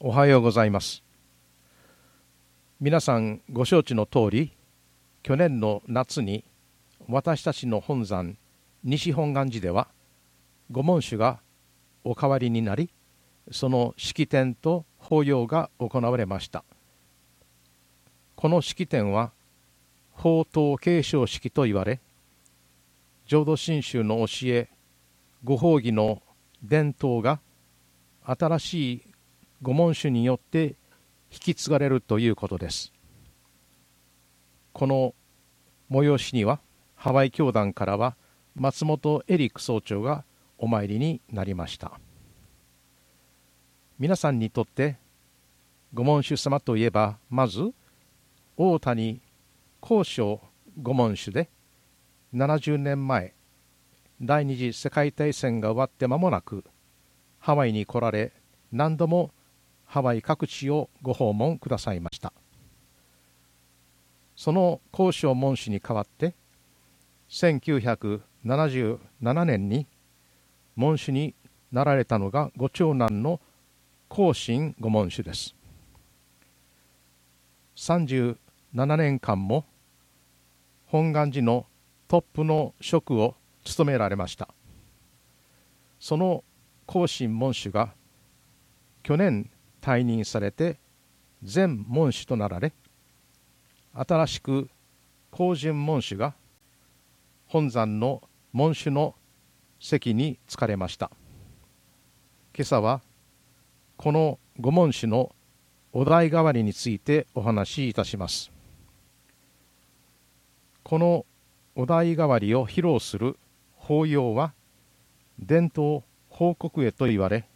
おはようございます。皆さんご承知の通り去年の夏に私たちの本山西本願寺では御門主がお代わりになりその式典と法要が行われました。この式典は法統継承式と言われ浄土真宗の教えご法義の伝統が新しい御門主によって引き継がれるということです。この催しにはハワイ教団からは松本エリック総長がお参りになりました。皆さんにとって御門主様といえばまず大谷高尚御門主で70年前第二次世界大戦が終わって間もなくハワイに来られ何度もハワイ各地をご訪問くださいました。その高尚門主に代わって1977年に門主になられたのがご長男の高進御門主です。37年間も本願寺のトップの職を務められました。その高進門主が去年退任されて前門主となられ新しく高順門主が本山の門主の席に着かれました。今朝はこの御門主のお題代わりについてお話しいたします。このお題代わりを披露する法要は伝統報告へと言われ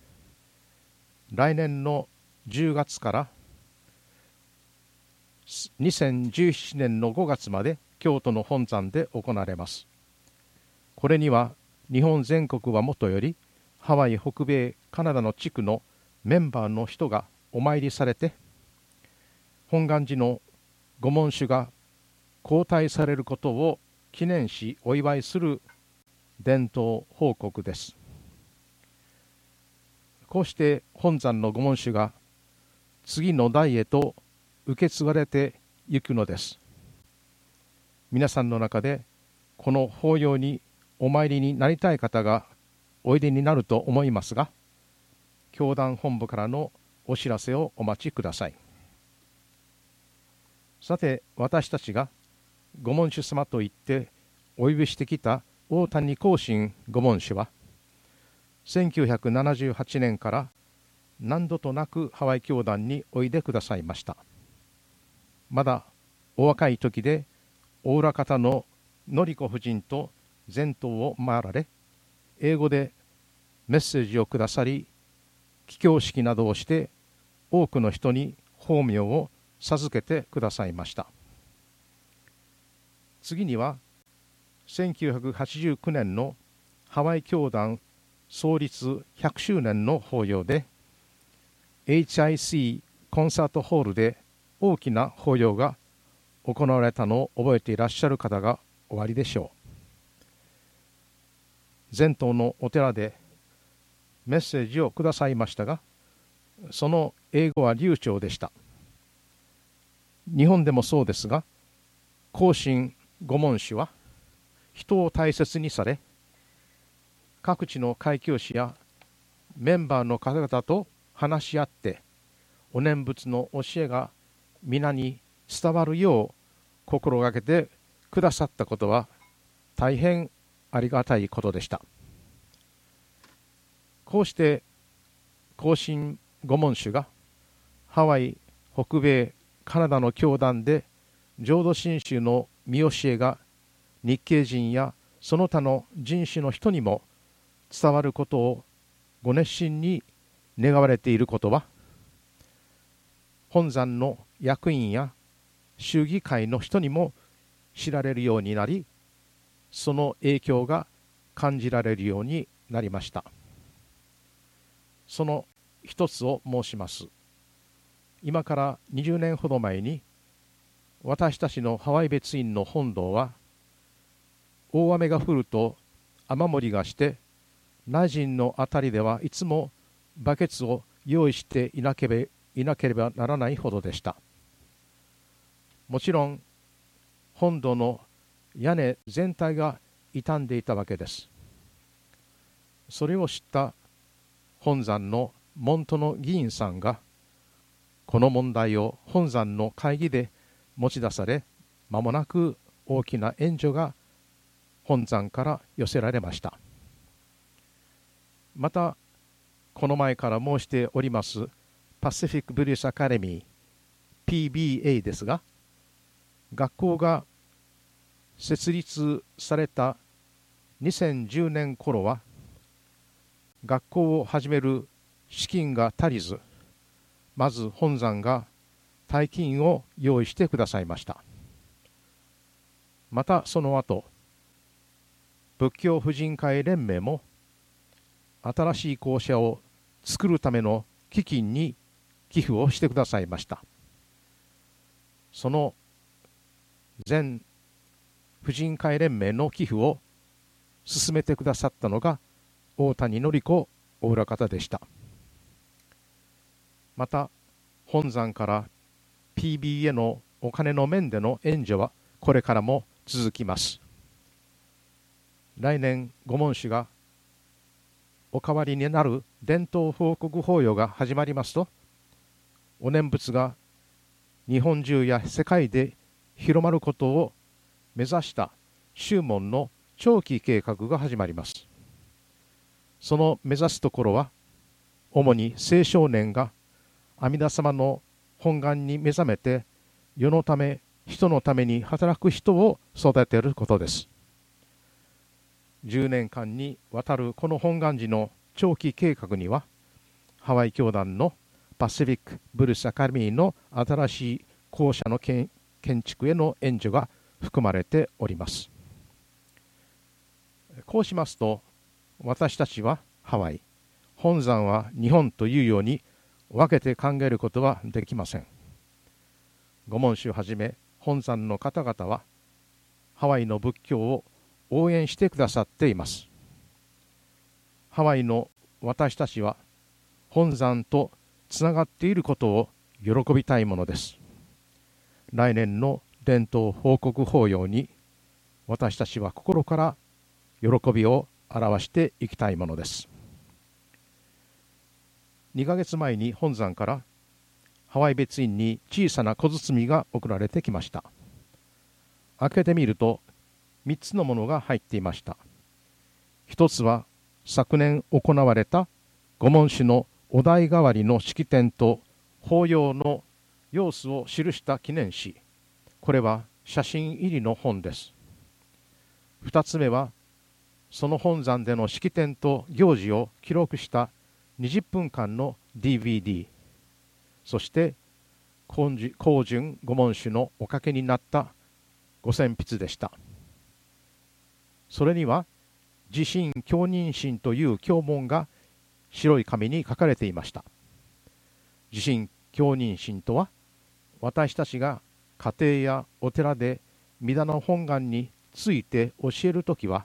来年の10月から2017年の5月まで京都の本山で行われます。これには日本全国はもとよりハワイ北米カナダの地区のメンバーの人がお参りされて本願寺の御門主が交代されることを記念しお祝いする伝統報告です。こうして本山の御門主が次の代へと受け継がれていくのです。皆さんの中でこの法要にお参りになりたい方がおいでになると思いますが教団本部からのお知らせをお待ちください。さて私たちが御門主様と言ってお呼びしてきた大谷光信御門主は1978年から何度となくハワイ教団においでくださいました。まだお若い時で大浦方の典子夫人と前頭を回られ英語でメッセージをくださり帰郷式などをして多くの人に法名を授けてくださいました。次には1989年のハワイ教団創立100周年の法要で HIC コンサートホールで大きな法要が行われたのを覚えていらっしゃる方がおありでしょう。前頭のお寺でメッセージをくださいましたがその英語は流暢でした。日本でもそうですが後進御門氏は人を大切にされ各地の開教師やメンバーの方々と話し合ってお念仏の教えが皆に伝わるよう心がけてくださったことは大変ありがたいことでした。こうして後進御門主がハワイ北米カナダの教団で浄土真宗の見教えが日系人やその他の人種の人にも伝わることをご熱心に願われていることは？本山の役員や州議会の人にも知られるようになりその影響が感じられるようになりました。その一つを申します。今から20年ほど前に私たちのハワイ別院の本堂は大雨が降ると雨漏りがして内陣の辺りではいつもバケツを用意していなけれいなければならないほどでした。もちろん本土の屋根全体が傷んでいたわけです。それを知った本山の門徒の議員さんがこの問題を本山の会議で持ち出され間もなく大きな援助が本山から寄せられました。またこの前から申しておりますパシフィック・ブリス・アカデミー PBA ですが学校が設立された2010年頃は学校を始める資金が足りずまず本山が大金を用意してくださいました。またその後仏教婦人会連盟も新しい校舎を作るための基金に寄付をしてくださいました。その全婦人会連盟の寄付を進めてくださったのが大谷典子大浦方でした。また本山から PB へのお金の面での援助はこれからも続きます。来年御門氏がお代わりになる伝統報告法要が始まりますとお念仏が日本中や世界で広まることを目指した宗門の長期計画が始まります。その目指すところは主に青少年が阿弥陀様の本願に目覚めて世のため人のために働く人を育てることです。10年間にわたるこの本願寺の長期計画にはハワイ教団のパシフィック・ブルース・アカデミーの新しい校舎の建築への援助が含まれております。こうしますと私たちはハワイ。本山は日本というように分けて考えることはできません。御門州はじめ本山の方々はハワイの仏教を応援してくださっています。ハワイの私たちは本山とつながっていることを喜びたいものです。来年の伝統報告法要に私たちは心から喜びを表していきたいものです。2ヶ月前に本山からハワイ別院に小さな小包が送られてきました。開けてみると3つのものが入っていました。一つは昨年行われた御門市のお題代わりの式典と法要の様子を記した記念誌これは写真入りの本です。2つ目はその本山での式典と行事を記録した20分間の DVD そして高順御門種のおかけになったご選筆でした。それには自身教認心という教文が白い紙に書かれていました。自身教認心とは私たちが家庭やお寺で御田の本願について教えるときは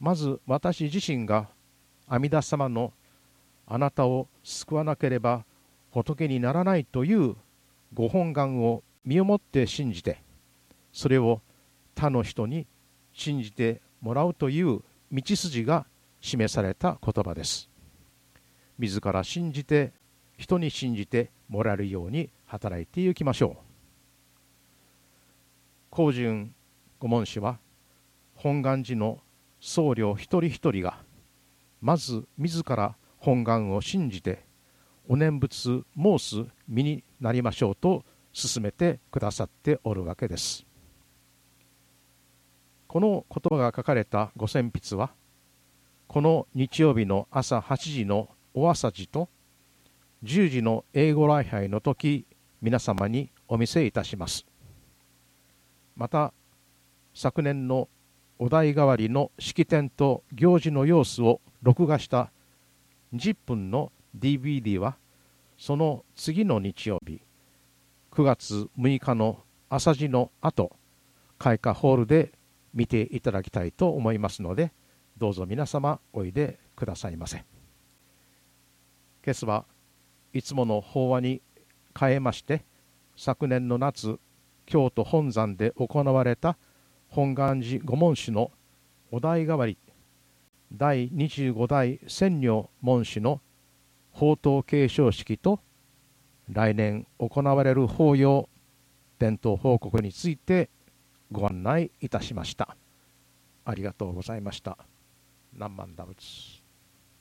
まず私自身が阿弥陀様のあなたを救わなければ仏にならないというご本願を身をもって信じてそれを他の人に信じてもらうという道筋が示された言葉です。自ら信じて人に信じてもらえるように働いていきましょう。高順御門氏は本願寺の僧侶一人一人がまず自ら本願を信じてお念仏申す身になりましょうと進めてくださっておるわけです。この言葉が書かれたご選筆はこの日曜日の朝8時のお朝時と10時の英語礼拝の時皆様にお見せいたします。また昨年のお題代わりの式典と行事の様子を録画した20分の DVD はその次の日曜日9月6日の朝時の後開花ホールで見ていただきたいと思いますのでどうぞ皆様おいでくださいませ。今朝はいつもの法話に変えまして昨年の夏京都本山で行われた本願寺御門師のお代替わり第25代千女門師の法灯継承式と来年行われる法要伝統報告についてご案内いたしました。ありがとうございました。何万打仏。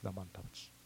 何万打仏。